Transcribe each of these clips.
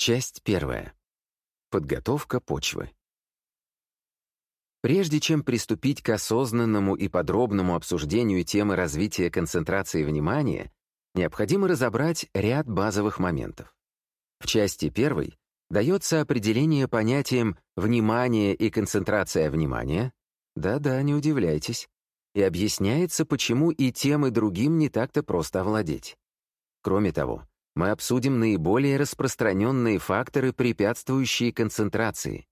Часть первая. Подготовка почвы. Прежде чем приступить к осознанному и подробному обсуждению темы развития концентрации внимания, необходимо разобрать ряд базовых моментов. В части первой дается определение понятиям «внимание» и «концентрация внимания». Да-да, не удивляйтесь. И объясняется, почему и тем, и другим не так-то просто овладеть. Кроме того, мы обсудим наиболее распространенные факторы, препятствующие концентрации.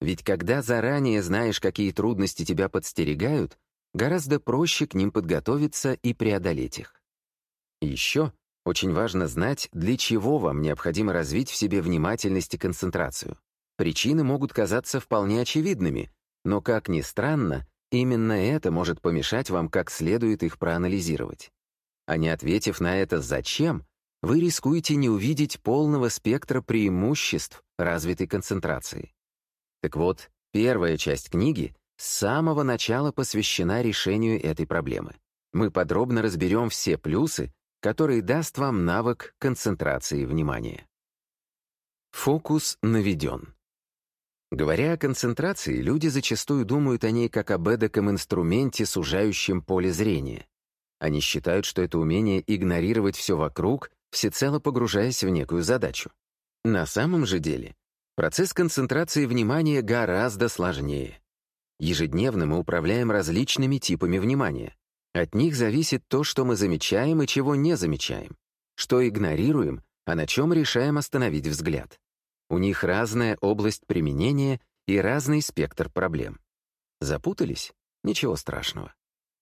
Ведь когда заранее знаешь, какие трудности тебя подстерегают, гораздо проще к ним подготовиться и преодолеть их. еще очень важно знать, для чего вам необходимо развить в себе внимательность и концентрацию. Причины могут казаться вполне очевидными, но, как ни странно, именно это может помешать вам как следует их проанализировать. А не ответив на это «зачем», вы рискуете не увидеть полного спектра преимуществ развитой концентрации. Так вот, первая часть книги с самого начала посвящена решению этой проблемы. Мы подробно разберем все плюсы, которые даст вам навык концентрации внимания. Фокус наведен. Говоря о концентрации, люди зачастую думают о ней как об эдаком инструменте, сужающем поле зрения. Они считают, что это умение игнорировать все вокруг всецело погружаясь в некую задачу. На самом же деле, процесс концентрации внимания гораздо сложнее. Ежедневно мы управляем различными типами внимания. От них зависит то, что мы замечаем и чего не замечаем, что игнорируем, а на чем решаем остановить взгляд. У них разная область применения и разный спектр проблем. Запутались? Ничего страшного.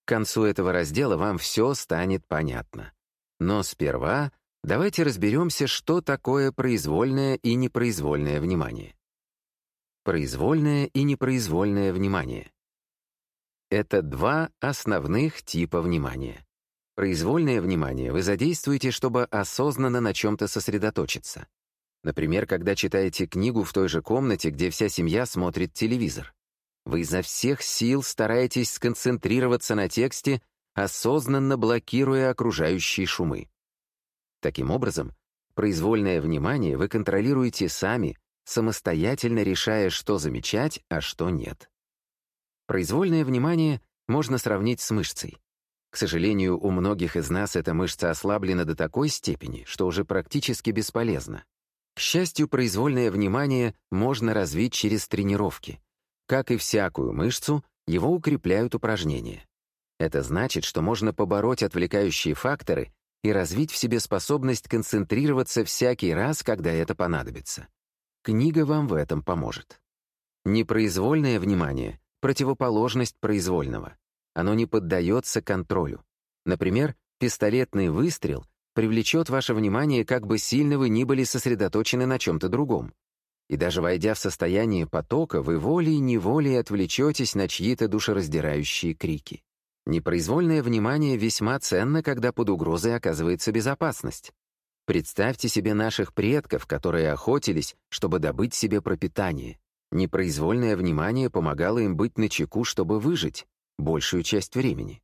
К концу этого раздела вам все станет понятно. Но сперва Давайте разберемся, что такое произвольное и непроизвольное внимание. Произвольное и непроизвольное внимание. Это два основных типа внимания. Произвольное внимание вы задействуете, чтобы осознанно на чем-то сосредоточиться. Например, когда читаете книгу в той же комнате, где вся семья смотрит телевизор. Вы изо всех сил стараетесь сконцентрироваться на тексте, осознанно блокируя окружающие шумы. Таким образом, произвольное внимание вы контролируете сами, самостоятельно решая, что замечать, а что нет. Произвольное внимание можно сравнить с мышцей. К сожалению, у многих из нас эта мышца ослаблена до такой степени, что уже практически бесполезна. К счастью, произвольное внимание можно развить через тренировки. Как и всякую мышцу, его укрепляют упражнения. Это значит, что можно побороть отвлекающие факторы и развить в себе способность концентрироваться всякий раз, когда это понадобится. Книга вам в этом поможет. Непроизвольное внимание — противоположность произвольного. Оно не поддается контролю. Например, пистолетный выстрел привлечет ваше внимание, как бы сильно вы ни были сосредоточены на чем-то другом. И даже войдя в состояние потока, вы волей-неволей отвлечетесь на чьи-то душераздирающие крики. Непроизвольное внимание весьма ценно, когда под угрозой оказывается безопасность. Представьте себе наших предков, которые охотились, чтобы добыть себе пропитание. Непроизвольное внимание помогало им быть начеку, чтобы выжить большую часть времени.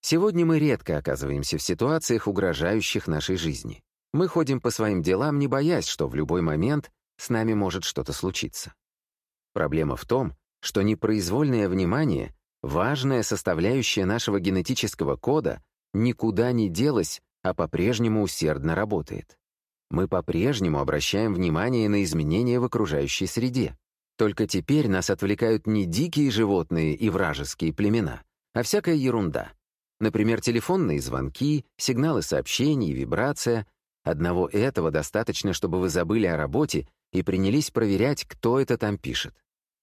Сегодня мы редко оказываемся в ситуациях, угрожающих нашей жизни. Мы ходим по своим делам, не боясь, что в любой момент с нами может что-то случиться. Проблема в том, что непроизвольное внимание Важная составляющая нашего генетического кода никуда не делась, а по-прежнему усердно работает. Мы по-прежнему обращаем внимание на изменения в окружающей среде. Только теперь нас отвлекают не дикие животные и вражеские племена, а всякая ерунда. Например, телефонные звонки, сигналы сообщений, вибрация. Одного этого достаточно, чтобы вы забыли о работе и принялись проверять, кто это там пишет.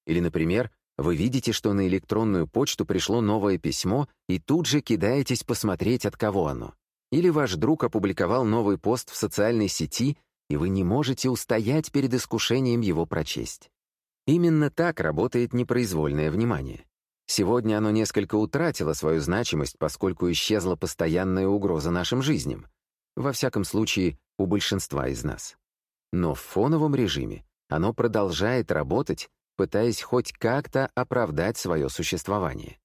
Или, например, вы видите, что на электронную почту пришло новое письмо, и тут же кидаетесь посмотреть, от кого оно. Или ваш друг опубликовал новый пост в социальной сети, и вы не можете устоять перед искушением его прочесть. Именно так работает непроизвольное внимание. Сегодня оно несколько утратило свою значимость, поскольку исчезла постоянная угроза нашим жизням. Во всяком случае, у большинства из нас. Но в фоновом режиме оно продолжает работать пытаясь хоть как-то оправдать свое существование.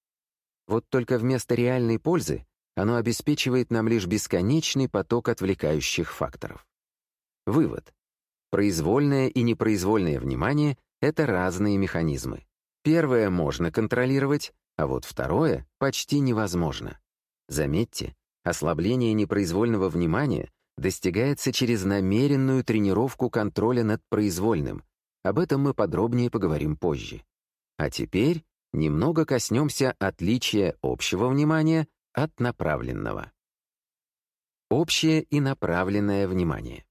Вот только вместо реальной пользы оно обеспечивает нам лишь бесконечный поток отвлекающих факторов. Вывод. Произвольное и непроизвольное внимание — это разные механизмы. Первое можно контролировать, а вот второе почти невозможно. Заметьте, ослабление непроизвольного внимания достигается через намеренную тренировку контроля над произвольным. Об этом мы подробнее поговорим позже. А теперь немного коснемся отличия общего внимания от направленного. Общее и направленное внимание.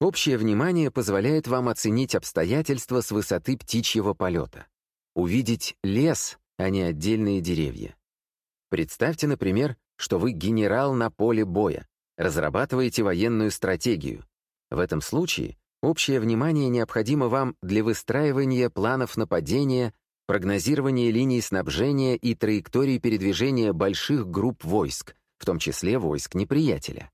Общее внимание позволяет вам оценить обстоятельства с высоты птичьего полета, увидеть лес, а не отдельные деревья. Представьте, например, что вы генерал на поле боя, разрабатываете военную стратегию. В этом случае общее внимание необходимо вам для выстраивания планов нападения, прогнозирования линий снабжения и траекторий передвижения больших групп войск, в том числе войск неприятеля.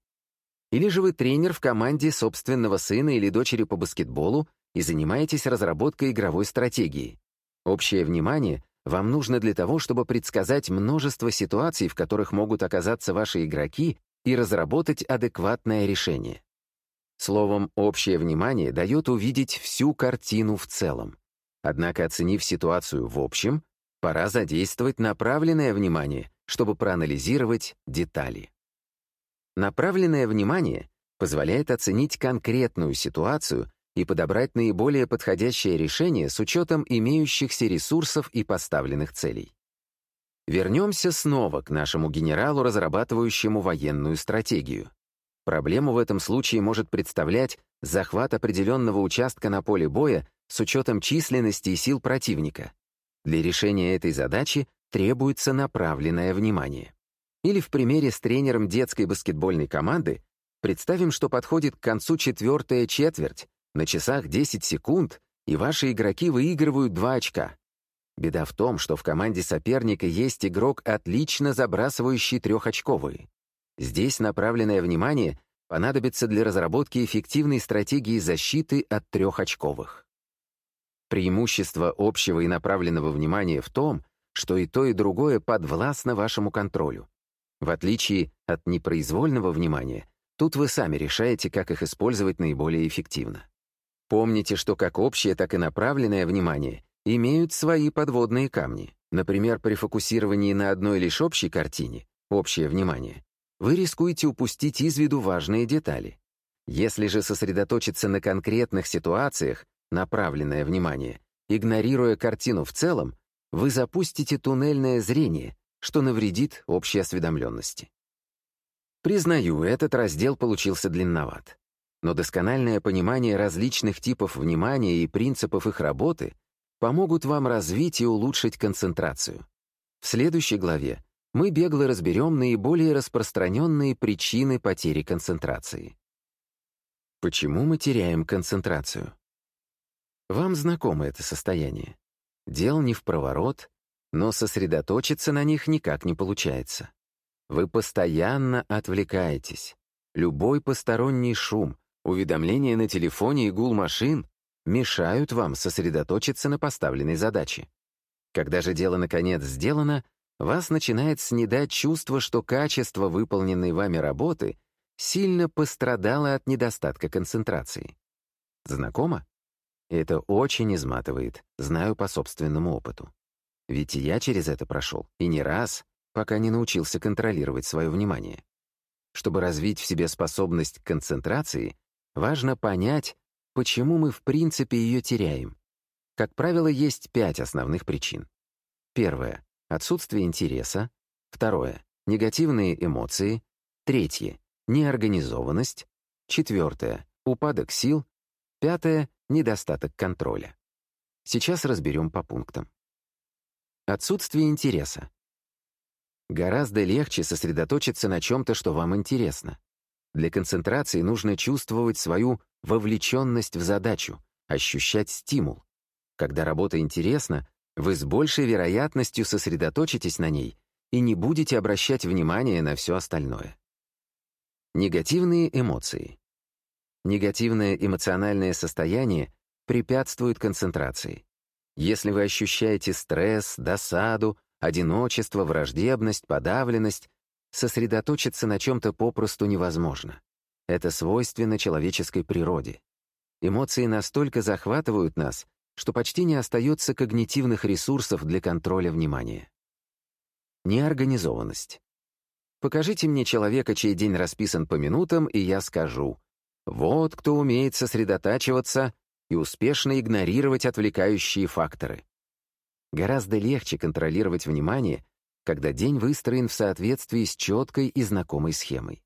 Или же вы тренер в команде собственного сына или дочери по баскетболу и занимаетесь разработкой игровой стратегии. Общее внимание вам нужно для того, чтобы предсказать множество ситуаций, в которых могут оказаться ваши игроки, и разработать адекватное решение. Словом, общее внимание дает увидеть всю картину в целом. Однако, оценив ситуацию в общем, пора задействовать направленное внимание, чтобы проанализировать детали. Направленное внимание позволяет оценить конкретную ситуацию и подобрать наиболее подходящее решение с учетом имеющихся ресурсов и поставленных целей. Вернемся снова к нашему генералу, разрабатывающему военную стратегию. Проблему в этом случае может представлять захват определенного участка на поле боя с учетом численности и сил противника. Для решения этой задачи требуется направленное внимание. Или в примере с тренером детской баскетбольной команды представим, что подходит к концу четвертая четверть, на часах 10 секунд, и ваши игроки выигрывают 2 очка. Беда в том, что в команде соперника есть игрок, отлично забрасывающий трехочковые. Здесь направленное внимание понадобится для разработки эффективной стратегии защиты от трехочковых. Преимущество общего и направленного внимания в том, что и то, и другое подвластно вашему контролю. В отличие от непроизвольного внимания, тут вы сами решаете, как их использовать наиболее эффективно. Помните, что как общее, так и направленное внимание имеют свои подводные камни. Например, при фокусировании на одной лишь общей картине, общее внимание, вы рискуете упустить из виду важные детали. Если же сосредоточиться на конкретных ситуациях, направленное внимание, игнорируя картину в целом, вы запустите туннельное зрение, что навредит общей осведомленности. Признаю, этот раздел получился длинноват. Но доскональное понимание различных типов внимания и принципов их работы помогут вам развить и улучшить концентрацию. В следующей главе мы бегло разберем наиболее распространенные причины потери концентрации. Почему мы теряем концентрацию? Вам знакомо это состояние. Дел не в проворот, но сосредоточиться на них никак не получается. Вы постоянно отвлекаетесь. Любой посторонний шум, уведомления на телефоне и гул машин мешают вам сосредоточиться на поставленной задаче. Когда же дело наконец сделано, вас начинает снедать чувство, что качество выполненной вами работы сильно пострадало от недостатка концентрации. Знакомо? Это очень изматывает, знаю по собственному опыту. Ведь я через это прошел, и не раз, пока не научился контролировать свое внимание. Чтобы развить в себе способность к концентрации, важно понять, почему мы в принципе ее теряем. Как правило, есть пять основных причин. Первое — отсутствие интереса. Второе — негативные эмоции. Третье — неорганизованность. Четвертое — упадок сил. Пятое — недостаток контроля. Сейчас разберем по пунктам. Отсутствие интереса. Гораздо легче сосредоточиться на чем-то, что вам интересно. Для концентрации нужно чувствовать свою вовлеченность в задачу, ощущать стимул. Когда работа интересна, вы с большей вероятностью сосредоточитесь на ней и не будете обращать внимание на все остальное. Негативные эмоции. Негативное эмоциональное состояние препятствует концентрации. Если вы ощущаете стресс, досаду, одиночество, враждебность, подавленность, сосредоточиться на чем-то попросту невозможно. Это свойственно человеческой природе. эмоции настолько захватывают нас, что почти не остается когнитивных ресурсов для контроля внимания. Неорганизованность. Покажите мне человека, чей день расписан по минутам, и я скажу. Вот кто умеет сосредотачиваться и успешно игнорировать отвлекающие факторы. Гораздо легче контролировать внимание, когда день выстроен в соответствии с четкой и знакомой схемой.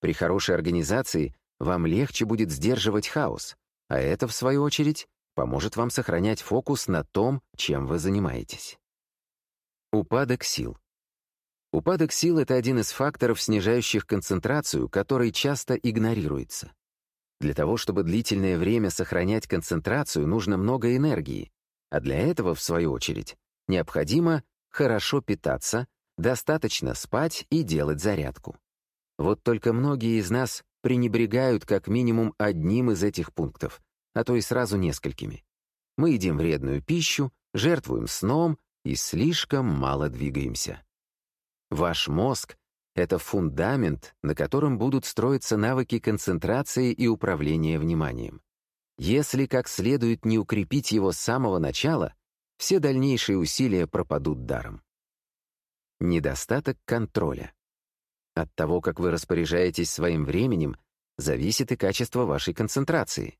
При хорошей организации вам легче будет сдерживать хаос, а это, в свою очередь, поможет вам сохранять фокус на том, чем вы занимаетесь. Упадок сил. Упадок сил — это один из факторов, снижающих концентрацию, который часто игнорируется. Для того, чтобы длительное время сохранять концентрацию, нужно много энергии, а для этого, в свою очередь, необходимо хорошо питаться, достаточно спать и делать зарядку. Вот только многие из нас пренебрегают как минимум одним из этих пунктов, а то и сразу несколькими. Мы едим вредную пищу, жертвуем сном и слишком мало двигаемся. Ваш мозг — это фундамент, на котором будут строиться навыки концентрации и управления вниманием. Если как следует не укрепить его с самого начала, все дальнейшие усилия пропадут даром. Недостаток контроля. От того, как вы распоряжаетесь своим временем, зависит и качество вашей концентрации.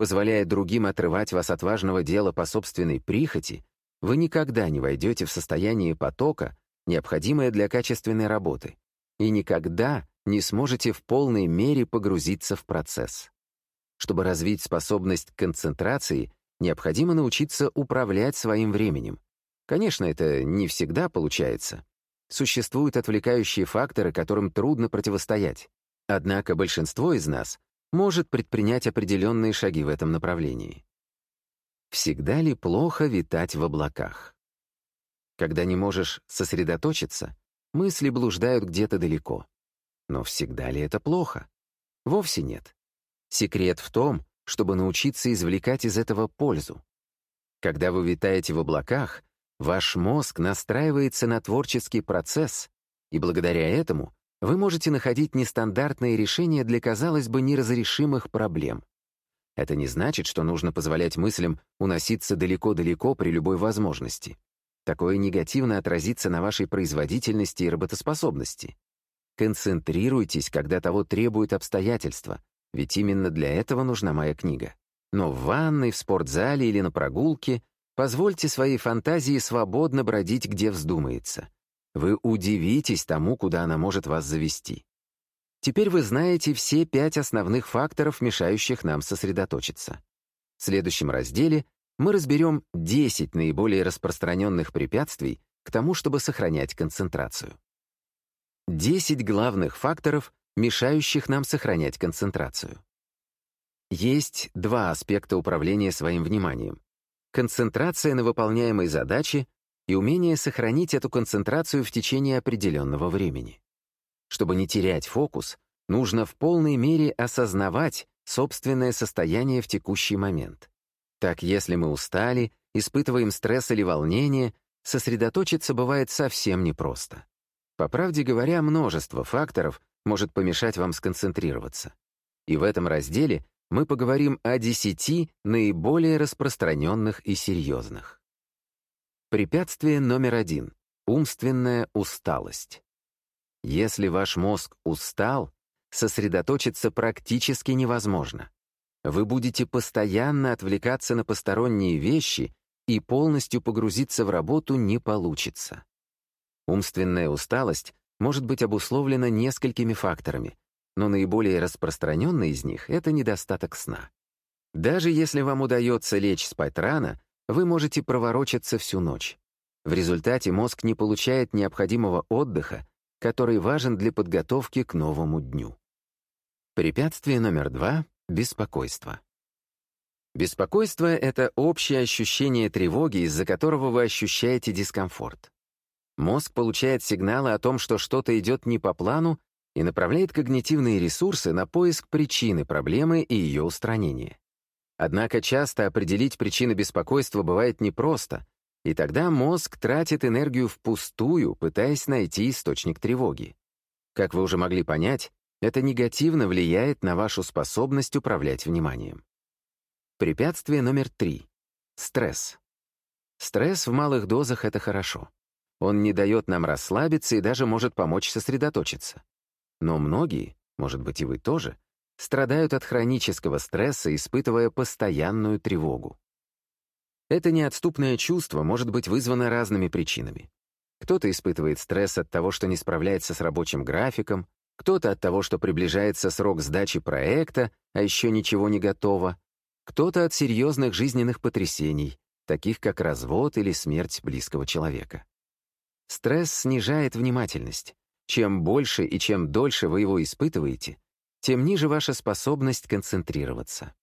Позволяя другим отрывать вас от важного дела по собственной прихоти, вы никогда не войдете в состояние потока, необходимое для качественной работы, и никогда не сможете в полной мере погрузиться в процесс. Чтобы развить способность к концентрации, необходимо научиться управлять своим временем. Конечно, это не всегда получается. Существуют отвлекающие факторы, которым трудно противостоять. Однако большинство из нас может предпринять определенные шаги в этом направлении. Всегда ли плохо витать в облаках? Когда не можешь сосредоточиться, мысли блуждают где-то далеко. Но всегда ли это плохо? Вовсе нет. Секрет в том, чтобы научиться извлекать из этого пользу. Когда вы витаете в облаках, ваш мозг настраивается на творческий процесс, и благодаря этому вы можете находить нестандартные решения для, казалось бы, неразрешимых проблем. Это не значит, что нужно позволять мыслям уноситься далеко-далеко при любой возможности. Такое негативно отразится на вашей производительности и работоспособности. Концентрируйтесь, когда того требуют обстоятельства, ведь именно для этого нужна моя книга. Но в ванной, в спортзале или на прогулке позвольте своей фантазии свободно бродить, где вздумается. Вы удивитесь тому, куда она может вас завести. Теперь вы знаете все пять основных факторов, мешающих нам сосредоточиться. В следующем разделе мы разберем 10 наиболее распространенных препятствий к тому, чтобы сохранять концентрацию. 10 главных факторов, мешающих нам сохранять концентрацию. Есть два аспекта управления своим вниманием. Концентрация на выполняемой задаче и умение сохранить эту концентрацию в течение определенного времени. Чтобы не терять фокус, нужно в полной мере осознавать собственное состояние в текущий момент. Так, если мы устали, испытываем стресс или волнение, сосредоточиться бывает совсем непросто. По правде говоря, множество факторов, может помешать вам сконцентрироваться. И в этом разделе мы поговорим о десяти наиболее распространенных и серьезных. Препятствие номер один — умственная усталость. Если ваш мозг устал, сосредоточиться практически невозможно. Вы будете постоянно отвлекаться на посторонние вещи, и полностью погрузиться в работу не получится. Умственная усталость может быть обусловлено несколькими факторами, но наиболее распространенный из них — это недостаток сна. Даже если вам удается лечь спать рано, вы можете проворочаться всю ночь. В результате мозг не получает необходимого отдыха, который важен для подготовки к новому дню. Препятствие номер два — беспокойство. Беспокойство — это общее ощущение тревоги, из-за которого вы ощущаете дискомфорт. Мозг получает сигналы о том, что что-то идет не по плану, и направляет когнитивные ресурсы на поиск причины проблемы и ее устранение. Однако часто определить причины беспокойства бывает непросто, и тогда мозг тратит энергию впустую, пытаясь найти источник тревоги. Как вы уже могли понять, это негативно влияет на вашу способность управлять вниманием. Препятствие номер три. Стресс. Стресс в малых дозах — это хорошо. Он не дает нам расслабиться и даже может помочь сосредоточиться. Но многие, может быть и вы тоже, страдают от хронического стресса, испытывая постоянную тревогу. Это неотступное чувство может быть вызвано разными причинами. Кто-то испытывает стресс от того, что не справляется с рабочим графиком, кто-то от того, что приближается срок сдачи проекта, а еще ничего не готово, кто-то от серьезных жизненных потрясений, таких как развод или смерть близкого человека. Стресс снижает внимательность. Чем больше и чем дольше вы его испытываете, тем ниже ваша способность концентрироваться.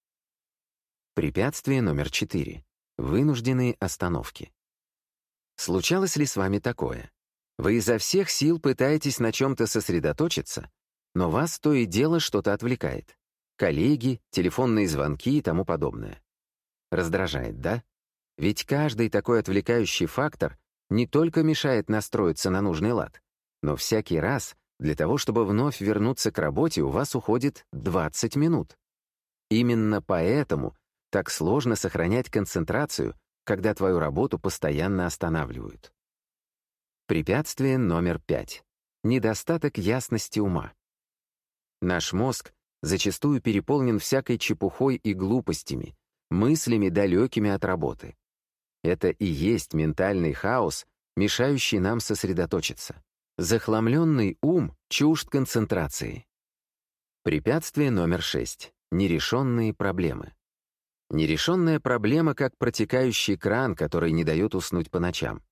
Препятствие номер четыре. Вынужденные остановки. Случалось ли с вами такое? Вы изо всех сил пытаетесь на чем-то сосредоточиться, но вас то и дело что-то отвлекает. Коллеги, телефонные звонки и тому подобное. Раздражает, да? Ведь каждый такой отвлекающий фактор не только мешает настроиться на нужный лад, но всякий раз для того, чтобы вновь вернуться к работе, у вас уходит 20 минут. Именно поэтому так сложно сохранять концентрацию, когда твою работу постоянно останавливают. Препятствие номер пять. Недостаток ясности ума. Наш мозг зачастую переполнен всякой чепухой и глупостями, мыслями, далекими от работы. Это и есть ментальный хаос, мешающий нам сосредоточиться. Захламленный ум чужд концентрации. Препятствие номер шесть. Нерешенные проблемы. Нерешенная проблема, как протекающий кран, который не дает уснуть по ночам.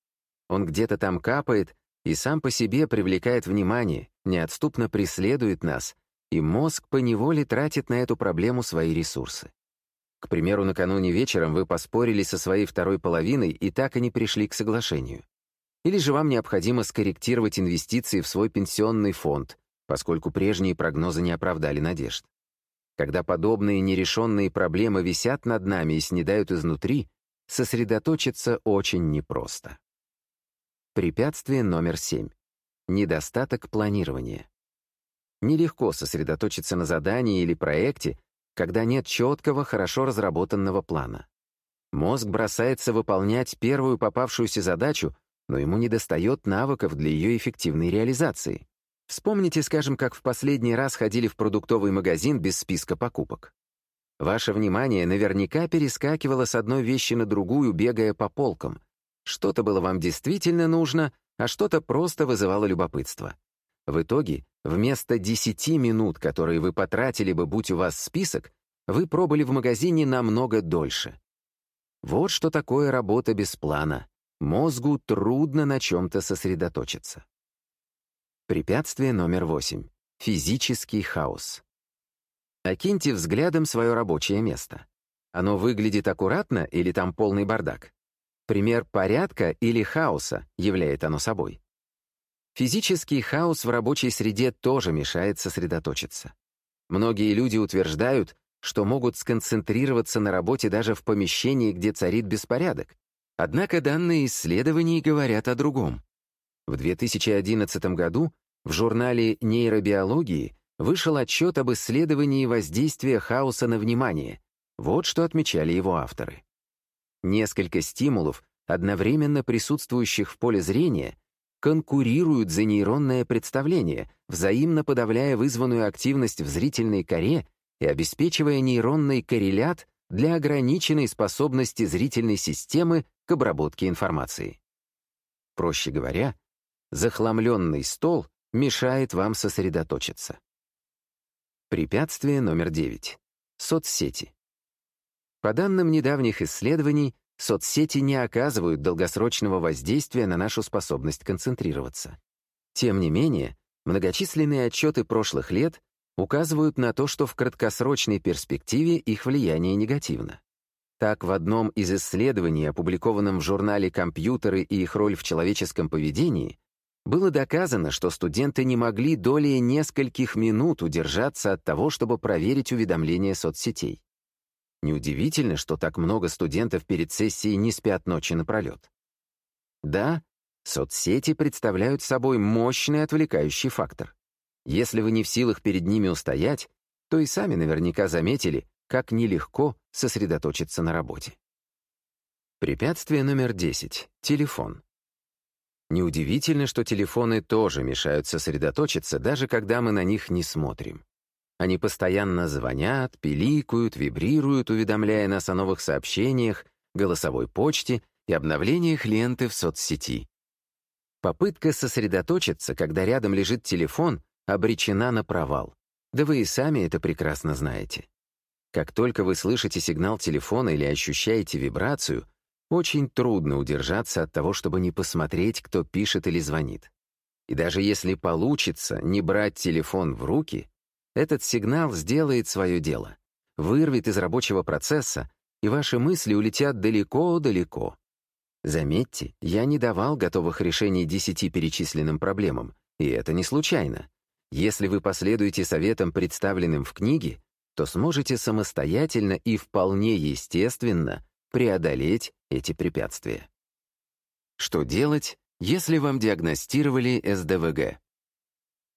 Он где-то там капает и сам по себе привлекает внимание, неотступно преследует нас, и мозг поневоле тратит на эту проблему свои ресурсы. К примеру, накануне вечером вы поспорили со своей второй половиной и так и не пришли к соглашению. Или же вам необходимо скорректировать инвестиции в свой пенсионный фонд, поскольку прежние прогнозы не оправдали надежд. Когда подобные нерешенные проблемы висят над нами и снедают изнутри, сосредоточиться очень непросто. Препятствие номер семь. Недостаток планирования. Нелегко сосредоточиться на задании или проекте, когда нет четкого, хорошо разработанного плана. Мозг бросается выполнять первую попавшуюся задачу, но ему недостает навыков для ее эффективной реализации. Вспомните, скажем, как в последний раз ходили в продуктовый магазин без списка покупок. Ваше внимание наверняка перескакивало с одной вещи на другую, бегая по полкам. Что-то было вам действительно нужно, а что-то просто вызывало любопытство. В итоге, вместо 10 минут, которые вы потратили бы, будь у вас список, вы пробыли в магазине намного дольше. Вот что такое работа без плана. Мозгу трудно на чем-то сосредоточиться. Препятствие номер восемь. Физический хаос. Окиньте взглядом свое рабочее место. Оно выглядит аккуратно или там полный бардак? Пример порядка или хаоса являет оно собой. Физический хаос в рабочей среде тоже мешает сосредоточиться. Многие люди утверждают, что могут сконцентрироваться на работе даже в помещении, где царит беспорядок. Однако данные исследований говорят о другом. В 2011 году в журнале нейробиологии вышел отчет об исследовании воздействия хаоса на внимание. Вот что отмечали его авторы. Несколько стимулов, одновременно присутствующих в поле зрения, конкурируют за нейронное представление, взаимно подавляя вызванную активность в зрительной коре и обеспечивая нейронный коррелят для ограниченной способности зрительной системы к обработке информации. Проще говоря, Захламленный стол мешает вам сосредоточиться. Препятствие номер 9. Соцсети. По данным недавних исследований, соцсети не оказывают долгосрочного воздействия на нашу способность концентрироваться. Тем не менее, многочисленные отчеты прошлых лет указывают на то, что в краткосрочной перспективе их влияние негативно. Так, в одном из исследований, опубликованном в журнале «Компьютеры и их роль в человеческом поведении», было доказано, что студенты не могли долей нескольких минут удержаться от того, чтобы проверить уведомления соцсетей. Неудивительно, что так много студентов перед сессией не спят ночи напролет. Да, соцсети представляют собой мощный отвлекающий фактор. Если вы не в силах перед ними устоять, то и сами наверняка заметили, как нелегко сосредоточиться на работе. Препятствие номер 10. Телефон. Неудивительно, что телефоны тоже мешают сосредоточиться, даже когда мы на них не смотрим. Они постоянно звонят, пиликают, вибрируют, уведомляя нас о новых сообщениях, голосовой почте и обновлениях ленты в соцсети. Попытка сосредоточиться, когда рядом лежит телефон, обречена на провал. Да вы и сами это прекрасно знаете. Как только вы слышите сигнал телефона или ощущаете вибрацию, очень трудно удержаться от того, чтобы не посмотреть, кто пишет или звонит. И даже если получится не брать телефон в руки, этот сигнал сделает свое дело, вырвет из рабочего процесса, и ваши мысли улетят далеко-далеко. Заметьте, я не давал готовых решений десяти перечисленным проблемам, и это не случайно. Если вы последуете советам, представленным в книге, то сможете самостоятельно и вполне естественно преодолеть эти препятствия. Что делать, если вам диагностировали СДВГ?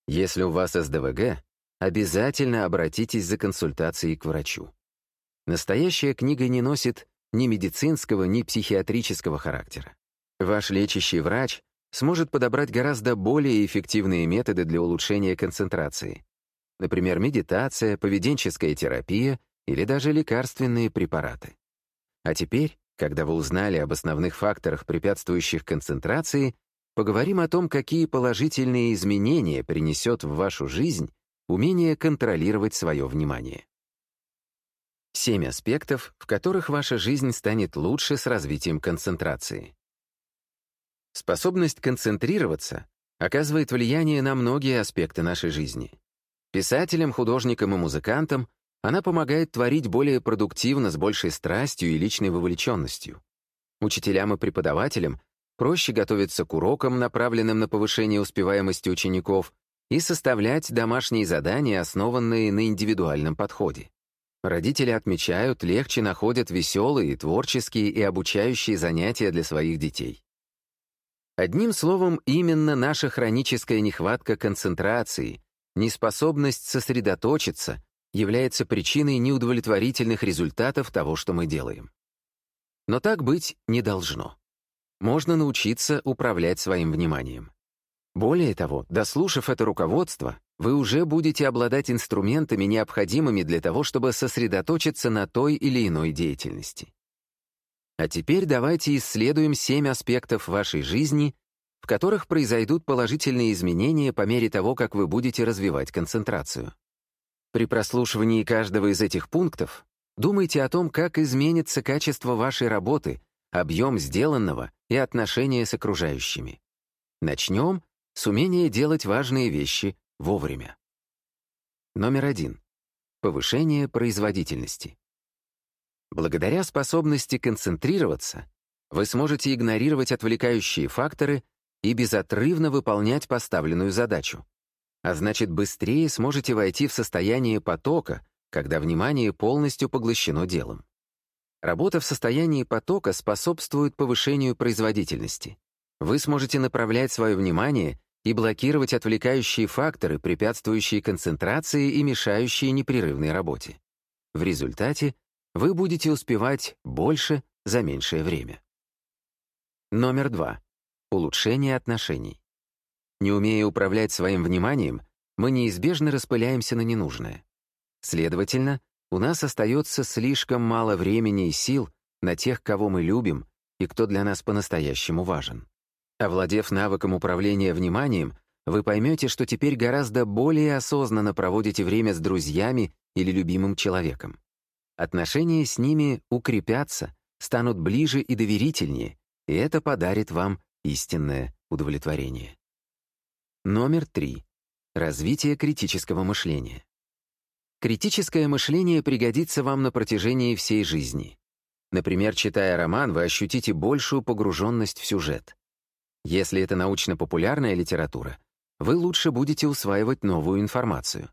Если у вас СДВГ, обязательно обратитесь за консультацией к врачу. Настоящая книга не носит ни медицинского, ни психиатрического характера. Ваш лечащий врач сможет подобрать гораздо более эффективные методы для улучшения концентрации. Например, медитация, поведенческая терапия или даже лекарственные препараты. А теперь, когда вы узнали об основных факторах, препятствующих концентрации, поговорим о том, какие положительные изменения принесет в вашу жизнь умение контролировать свое внимание. Семь аспектов, в которых ваша жизнь станет лучше с развитием концентрации. Способность концентрироваться оказывает влияние на многие аспекты нашей жизни. Писателям, художникам и музыкантам она помогает творить более продуктивно, с большей страстью и личной вовлеченностью. Учителям и преподавателям проще готовиться к урокам, направленным на повышение успеваемости учеников, и составлять домашние задания, основанные на индивидуальном подходе. Родители отмечают, легче находят веселые, творческие и обучающие занятия для своих детей. Одним словом, именно наша хроническая нехватка концентрации, неспособность сосредоточиться является причиной неудовлетворительных результатов того, что мы делаем. Но так быть не должно. Можно научиться управлять своим вниманием. Более того, дослушав это руководство, вы уже будете обладать инструментами, необходимыми для того, чтобы сосредоточиться на той или иной деятельности. А теперь давайте исследуем семь аспектов вашей жизни, в которых произойдут положительные изменения по мере того, как вы будете развивать концентрацию. При прослушивании каждого из этих пунктов думайте о том, как изменится качество вашей работы, объем сделанного и отношения с окружающими. Начнем с умения делать важные вещи вовремя. Номер один. Повышение производительности. Благодаря способности концентрироваться, вы сможете игнорировать отвлекающие факторы и безотрывно выполнять поставленную задачу а значит, быстрее сможете войти в состояние потока, когда внимание полностью поглощено делом. Работа в состоянии потока способствует повышению производительности. Вы сможете направлять свое внимание и блокировать отвлекающие факторы, препятствующие концентрации и мешающие непрерывной работе. В результате вы будете успевать больше за меньшее время. Номер два. Улучшение отношений. Не умея управлять своим вниманием, мы неизбежно распыляемся на ненужное. Следовательно, у нас остается слишком мало времени и сил на тех, кого мы любим и кто для нас по-настоящему важен. Овладев навыком управления вниманием, вы поймете, что теперь гораздо более осознанно проводите время с друзьями или любимым человеком. Отношения с ними укрепятся, станут ближе и доверительнее, и это подарит вам истинное удовлетворение. Номер три. Развитие критического мышления. Критическое мышление пригодится вам на протяжении всей жизни. Например, читая роман, вы ощутите большую погруженность в сюжет. Если это научно-популярная литература, вы лучше будете усваивать новую информацию.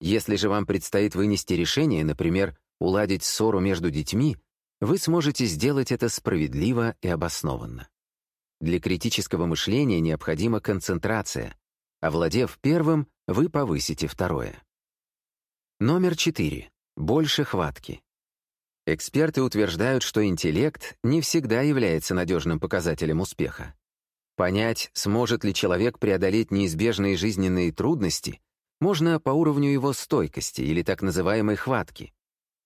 Если же вам предстоит вынести решение, например, уладить ссору между детьми, вы сможете сделать это справедливо и обоснованно. Для критического мышления необходима концентрация, Овладев первым, вы повысите второе. Номер четыре. больше хватки. Эксперты утверждают, что интеллект не всегда является надежным показателем успеха. Понять, сможет ли человек преодолеть неизбежные жизненные трудности, можно по уровню его стойкости или так называемой хватки.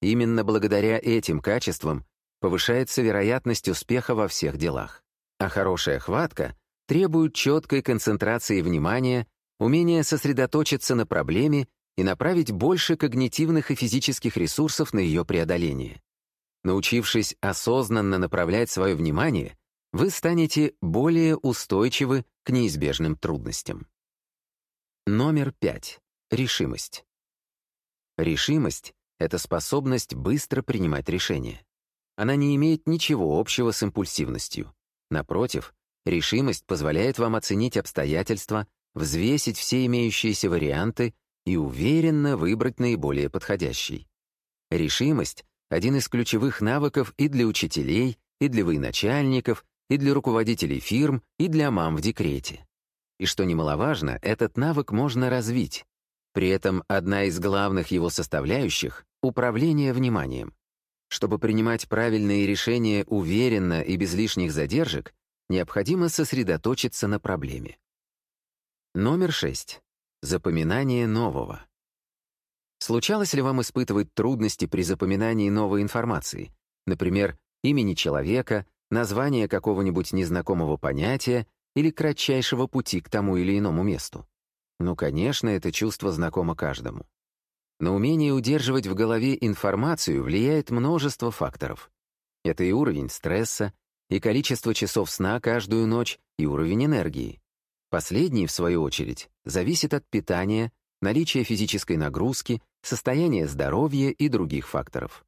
Именно благодаря этим качествам повышается вероятность успеха во всех делах. А хорошая хватка требует четкой концентрации внимания, умения сосредоточиться на проблеме и направить больше когнитивных и физических ресурсов на ее преодоление. Научившись осознанно направлять свое внимание, вы станете более устойчивы к неизбежным трудностям. Номер пять. Решимость. Решимость — это способность быстро принимать решения. Она не имеет ничего общего с импульсивностью. Напротив, решимость позволяет вам оценить обстоятельства, взвесить все имеющиеся варианты и уверенно выбрать наиболее подходящий. Решимость — один из ключевых навыков и для учителей, и для военачальников, и для руководителей фирм, и для мам в декрете. И что немаловажно, этот навык можно развить. При этом одна из главных его составляющих — управление вниманием. Чтобы принимать правильные решения уверенно и без лишних задержек, необходимо сосредоточиться на проблеме. Номер шесть. Запоминание нового. Случалось ли вам испытывать трудности при запоминании новой информации, например, имени человека, названия какого-нибудь незнакомого понятия или кратчайшего пути к тому или иному месту? Ну, конечно, это чувство знакомо каждому. На умение удерживать в голове информацию влияет множество факторов. Это и уровень стресса, и количество часов сна каждую ночь, и уровень энергии. Последний, в свою очередь, зависит от питания, наличия физической нагрузки, состояния здоровья и других факторов.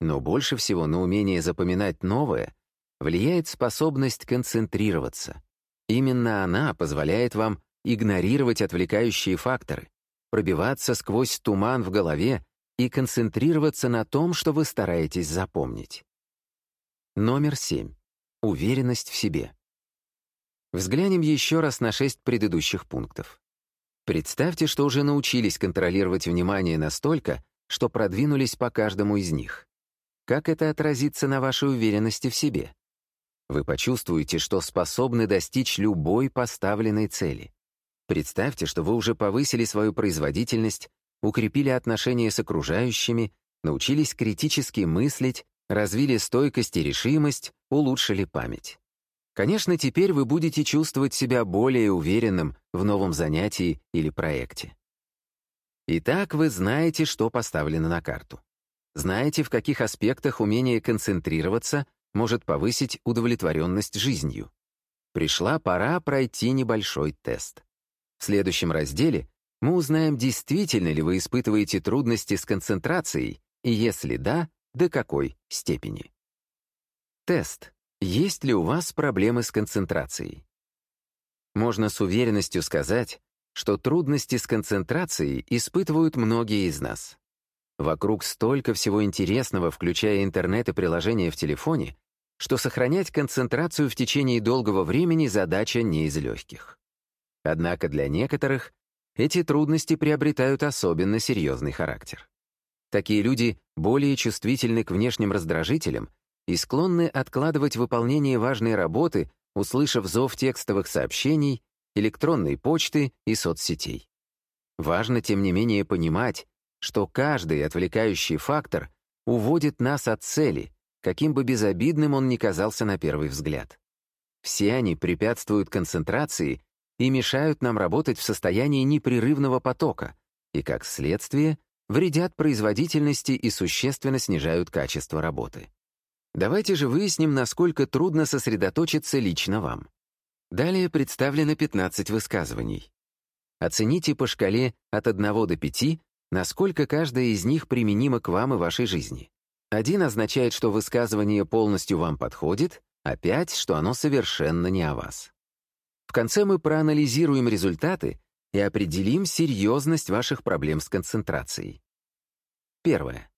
Но больше всего на умение запоминать новое влияет способность концентрироваться. Именно она позволяет вам игнорировать отвлекающие факторы, пробиваться сквозь туман в голове и концентрироваться на том, что вы стараетесь запомнить. Номер семь. Уверенность в себе. Взглянем еще раз на шесть предыдущих пунктов. Представьте, что уже научились контролировать внимание настолько, что продвинулись по каждому из них. Как это отразится на вашей уверенности в себе? Вы почувствуете, что способны достичь любой поставленной цели. Представьте, что вы уже повысили свою производительность, укрепили отношения с окружающими, научились критически мыслить, развили стойкость и решимость, улучшили память. Конечно, теперь вы будете чувствовать себя более уверенным в новом занятии или проекте. Итак, вы знаете, что поставлено на карту. Знаете, в каких аспектах умение концентрироваться может повысить удовлетворенность жизнью. Пришла пора пройти небольшой тест. В следующем разделе мы узнаем, действительно ли вы испытываете трудности с концентрацией, и если да, до какой степени. Тест. Есть ли у вас проблемы с концентрацией? Можно с уверенностью сказать, что трудности с концентрацией испытывают многие из нас. Вокруг столько всего интересного, включая интернет и приложения в телефоне, что сохранять концентрацию в течение долгого времени задача не из легких. Однако для некоторых эти трудности приобретают особенно серьезный характер. Такие люди более чувствительны к внешним раздражителям и склонны откладывать выполнение важной работы, услышав зов текстовых сообщений, электронной почты и соцсетей. Важно, тем не менее, понимать, что каждый отвлекающий фактор уводит нас от цели, каким бы безобидным он ни казался на первый взгляд. Все они препятствуют концентрации и мешают нам работать в состоянии непрерывного потока и, как следствие, вредят производительности и существенно снижают качество работы. Давайте же выясним, насколько трудно сосредоточиться лично вам. Далее представлено 15 высказываний. Оцените по шкале от 1 до 5, насколько каждая из них применима к вам и вашей жизни. Один означает, что высказывание полностью вам подходит, а пять, что оно совершенно не о вас. Конце мы проанализируем результаты и определим серьезность ваших проблем с концентрацией. Первое.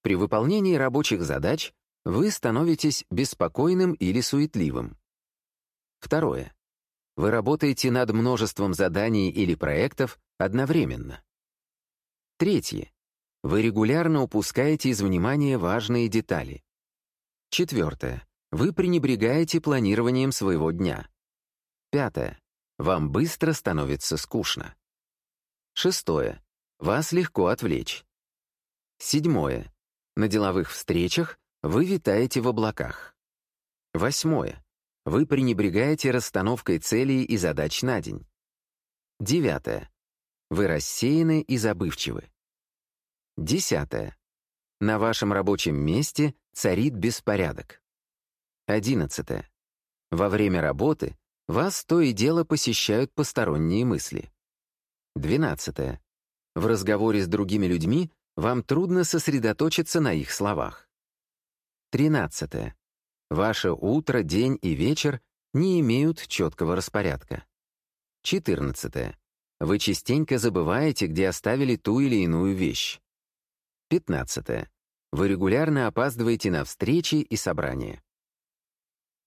При выполнении рабочих задач вы становитесь беспокойным или суетливым. Второе. Вы работаете над множеством заданий или проектов одновременно. Третье. Вы регулярно упускаете из внимания важные детали. Четвертое. Вы пренебрегаете планированием своего дня. Пятое. Вам быстро становится скучно. Шестое. Вас легко отвлечь. Седьмое. На деловых встречах вы витаете в облаках. Восьмое. Вы пренебрегаете расстановкой целей и задач на день. Девятое. Вы рассеяны и забывчивы. Десятое. На вашем рабочем месте царит беспорядок. Одиннадцатое. Во время работы вас то и дело посещают посторонние мысли. Двенадцатое. В разговоре с другими людьми вам трудно сосредоточиться на их словах. Тринадцатое. Ваше утро, день и вечер не имеют четкого распорядка. Четырнадцатое. Вы частенько забываете, где оставили ту или иную вещь. Пятнадцатое. Вы регулярно опаздываете на встречи и собрания.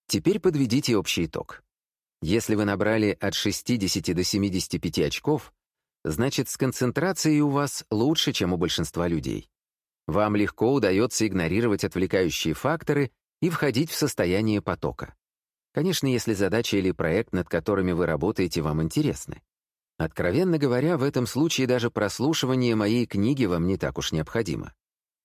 Теперь подведите общий итог. Если вы набрали от 60 до 75 очков, значит, с концентрацией у вас лучше, чем у большинства людей. Вам легко удается игнорировать отвлекающие факторы и входить в состояние потока. Конечно, если задача или проект, над которыми вы работаете, вам интересны. Откровенно говоря, в этом случае даже прослушивание моей книги вам не так уж необходимо.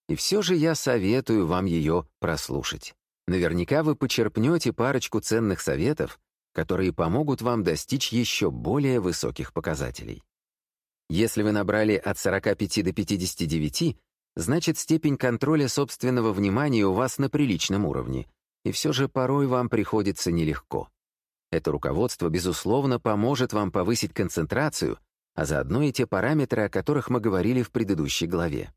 И все же я советую вам ее прослушать. Наверняка вы почерпнете парочку ценных советов, которые помогут вам достичь еще более высоких показателей. Если вы набрали от 45 до 59, значит степень контроля собственного внимания у вас на приличном уровне, и все же порой вам приходится нелегко. Это руководство, безусловно, поможет вам повысить концентрацию, а заодно и те параметры, о которых мы говорили в предыдущей главе.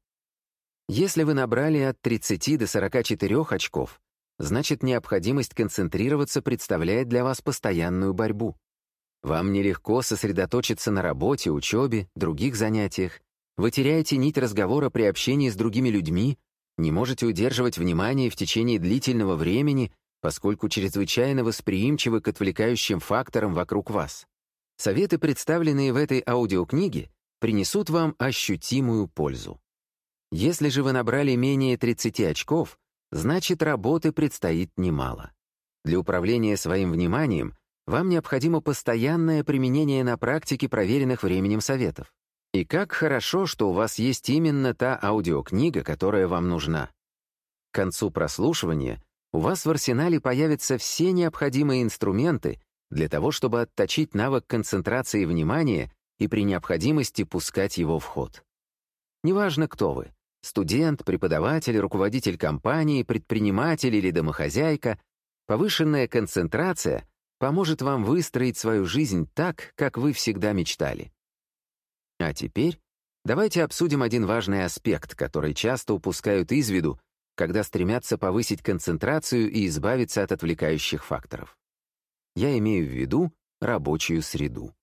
Если вы набрали от 30 до 44 очков, значит необходимость концентрироваться представляет для вас постоянную борьбу. Вам нелегко сосредоточиться на работе, учебе, других занятиях. Вы теряете нить разговора при общении с другими людьми, не можете удерживать внимание в течение длительного времени поскольку чрезвычайно восприимчивы к отвлекающим факторам вокруг вас. Советы, представленные в этой аудиокниге, принесут вам ощутимую пользу. Если же вы набрали менее 30 очков, значит, работы предстоит немало. Для управления своим вниманием вам необходимо постоянное применение на практике проверенных временем советов. И как хорошо, что у вас есть именно та аудиокнига, которая вам нужна. К концу прослушивания у вас в арсенале появятся все необходимые инструменты для того, чтобы отточить навык концентрации внимания и при необходимости пускать его в ход. Неважно, кто вы — студент, преподаватель, руководитель компании, предприниматель или домохозяйка — повышенная концентрация поможет вам выстроить свою жизнь так, как вы всегда мечтали. А теперь давайте обсудим один важный аспект, который часто упускают из виду, когда стремятся повысить концентрацию и избавиться от отвлекающих факторов. Я имею в виду рабочую среду.